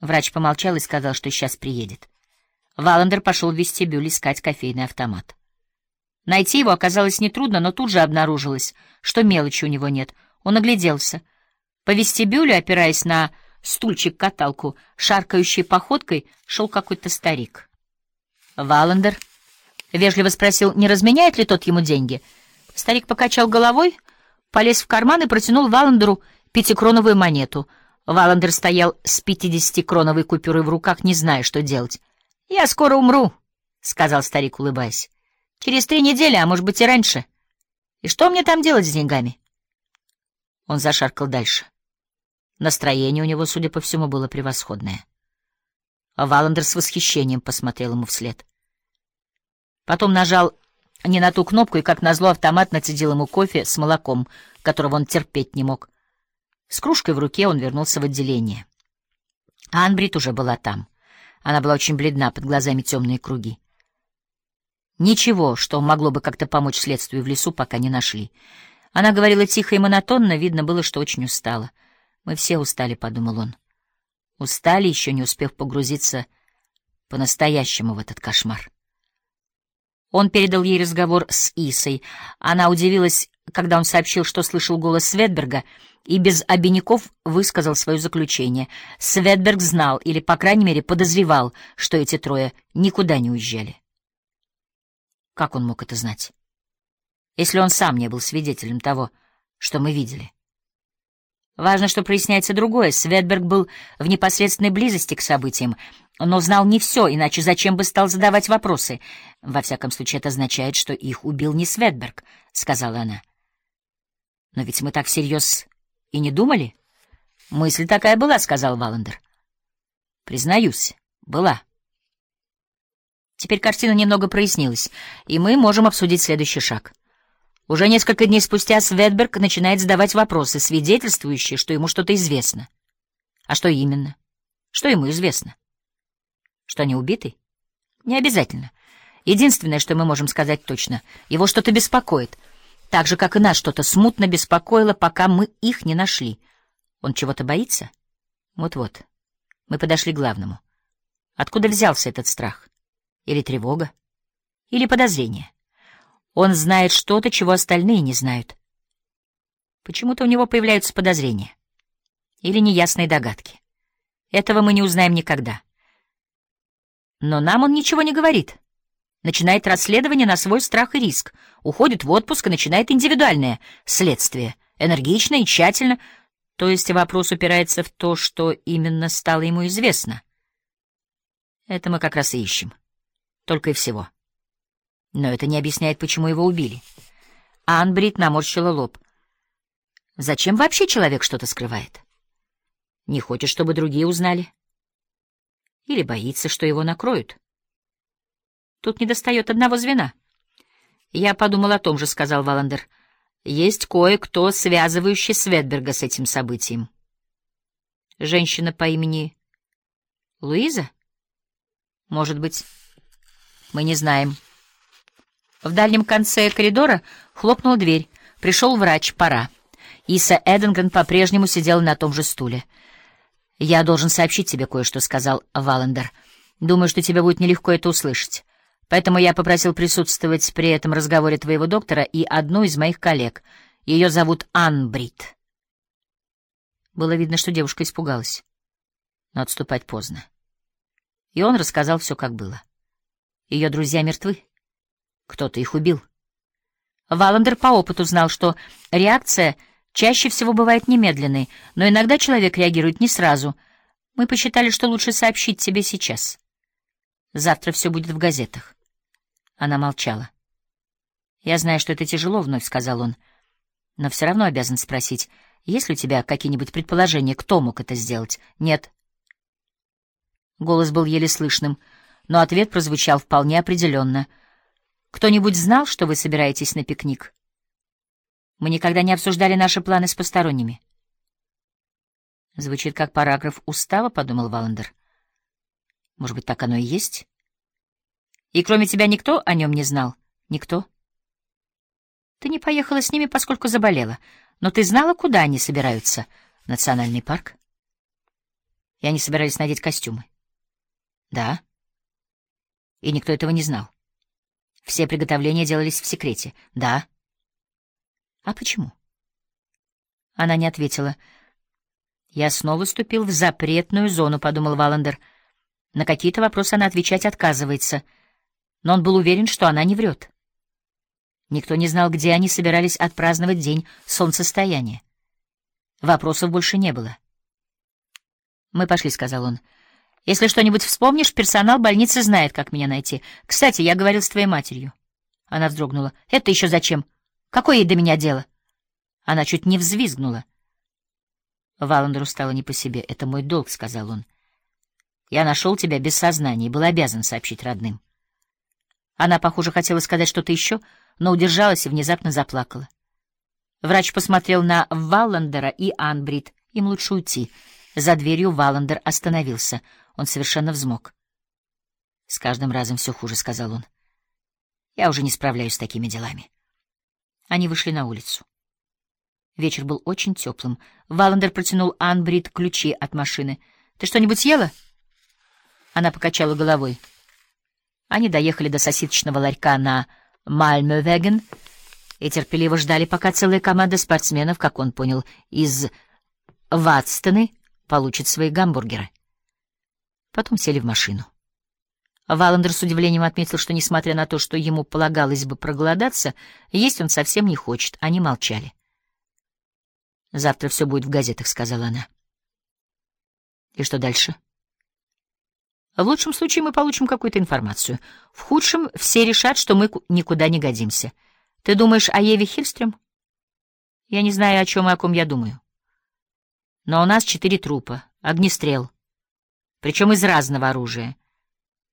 Врач помолчал и сказал, что сейчас приедет. Валандер пошел в вестибюль искать кофейный автомат. Найти его оказалось нетрудно, но тут же обнаружилось, что мелочи у него нет. Он огляделся. По вестибюлю, опираясь на стульчик-каталку, шаркающей походкой, шел какой-то старик. Валандер вежливо спросил, не разменяет ли тот ему деньги. Старик покачал головой, полез в карман и протянул Валандеру пятикроновую монету. Валандер стоял с пятидесятикроновой купюрой в руках, не зная, что делать. — Я скоро умру, — сказал старик, улыбаясь. — Через три недели, а может быть и раньше. И что мне там делать с деньгами? Он зашаркал дальше. Настроение у него, судя по всему, было превосходное. Валандер с восхищением посмотрел ему вслед. Потом нажал не на ту кнопку, и, как назло, автомат нацедил ему кофе с молоком, которого он терпеть не мог. С кружкой в руке он вернулся в отделение. Анбрид уже была там. Она была очень бледна, под глазами темные круги. Ничего, что могло бы как-то помочь следствию в лесу, пока не нашли. Она говорила тихо и монотонно, видно было, что очень устала. «Мы все устали», — подумал он. Устали, еще не успев погрузиться по-настоящему в этот кошмар. Он передал ей разговор с Исой. Она удивилась, когда он сообщил, что слышал голос Светберга, и без обиняков высказал свое заключение. Светберг знал, или, по крайней мере, подозревал, что эти трое никуда не уезжали. Как он мог это знать? Если он сам не был свидетелем того, что мы видели. Важно, что проясняется другое. Светберг был в непосредственной близости к событиям, но знал не все, иначе зачем бы стал задавать вопросы? Во всяком случае, это означает, что их убил не Светберг, — сказала она. Но ведь мы так всерьез и не думали. Мысль такая была, — сказал Валандер. Признаюсь, была. Теперь картина немного прояснилась, и мы можем обсудить следующий шаг. Уже несколько дней спустя Светберг начинает задавать вопросы, свидетельствующие, что ему что-то известно. А что именно? Что ему известно? Что они убиты? Не обязательно. Единственное, что мы можем сказать точно, его что-то беспокоит. Так же, как и нас что-то смутно беспокоило, пока мы их не нашли. Он чего-то боится? Вот-вот. Мы подошли к главному. Откуда взялся этот страх? Или тревога? Или подозрение? Он знает что-то, чего остальные не знают. Почему-то у него появляются подозрения. Или неясные догадки. Этого мы не узнаем никогда. Но нам он ничего не говорит. Начинает расследование на свой страх и риск. Уходит в отпуск и начинает индивидуальное следствие. Энергично и тщательно. То есть вопрос упирается в то, что именно стало ему известно. Это мы как раз и ищем. Только и всего. Но это не объясняет, почему его убили. Анбрид наморщила лоб. Зачем вообще человек что-то скрывает? Не хочет, чтобы другие узнали? Или боится, что его накроют? Тут недостает одного звена. Я подумал о том же, — сказал Валандер. Есть кое-кто, связывающий Светберга с этим событием. Женщина по имени Луиза? Может быть, мы не знаем. В дальнем конце коридора хлопнула дверь. Пришел врач, пора. Иса Эденгрен по-прежнему сидела на том же стуле. «Я должен сообщить тебе кое-что», — сказал Валандер. «Думаю, что тебе будет нелегко это услышать. Поэтому я попросил присутствовать при этом разговоре твоего доктора и одну из моих коллег. Ее зовут Ан Брит». Было видно, что девушка испугалась. Но отступать поздно. И он рассказал все, как было. Ее друзья мертвы. Кто-то их убил. Валандер по опыту знал, что реакция — чаще всего бывает немедленной, но иногда человек реагирует не сразу. Мы посчитали, что лучше сообщить тебе сейчас. Завтра все будет в газетах. Она молчала. «Я знаю, что это тяжело», — вновь сказал он, — «но все равно обязан спросить, есть ли у тебя какие-нибудь предположения, кто мог это сделать?» «Нет». Голос был еле слышным, но ответ прозвучал вполне определенно. «Кто-нибудь знал, что вы собираетесь на пикник?» Мы никогда не обсуждали наши планы с посторонними. Звучит как параграф устава, — подумал Валандер. Может быть, так оно и есть? И кроме тебя никто о нем не знал? Никто? Ты не поехала с ними, поскольку заболела. Но ты знала, куда они собираются? Национальный парк? И они собирались надеть костюмы. Да. И никто этого не знал. Все приготовления делались в секрете. Да. А почему? Она не ответила. Я снова ступил в запретную зону, подумал Валандер. На какие-то вопросы она отвечать отказывается, но он был уверен, что она не врет. Никто не знал, где они собирались отпраздновать день солнцестояния. Вопросов больше не было. «Мы пошли», — сказал он. «Если что-нибудь вспомнишь, персонал больницы знает, как меня найти. Кстати, я говорил с твоей матерью». Она вздрогнула. «Это еще зачем? Какое ей до меня дело?» Она чуть не взвизгнула. Валандеру стало не по себе. «Это мой долг», — сказал он. «Я нашел тебя без сознания и был обязан сообщить родным». Она, похоже, хотела сказать что-то еще, но удержалась и внезапно заплакала. Врач посмотрел на Валландера и Анбрид. Им лучше уйти. За дверью Валландер остановился. Он совершенно взмок. «С каждым разом все хуже», — сказал он. «Я уже не справляюсь с такими делами». Они вышли на улицу. Вечер был очень теплым. Валандер протянул Анбрид ключи от машины. «Ты что-нибудь съела?» Она покачала головой. Они доехали до сосисочного ларька на Мальмövеген и терпеливо ждали, пока целая команда спортсменов, как он понял, из Ватстены получит свои гамбургеры. Потом сели в машину. Валандер с удивлением отметил, что, несмотря на то, что ему полагалось бы проголодаться, есть он совсем не хочет. Они молчали. «Завтра все будет в газетах», — сказала она. «И что дальше?» В лучшем случае мы получим какую-то информацию. В худшем все решат, что мы никуда не годимся. Ты думаешь о Еве Хильстрем? Я не знаю, о чем и о ком я думаю. Но у нас четыре трупа, огнестрел, причем из разного оружия.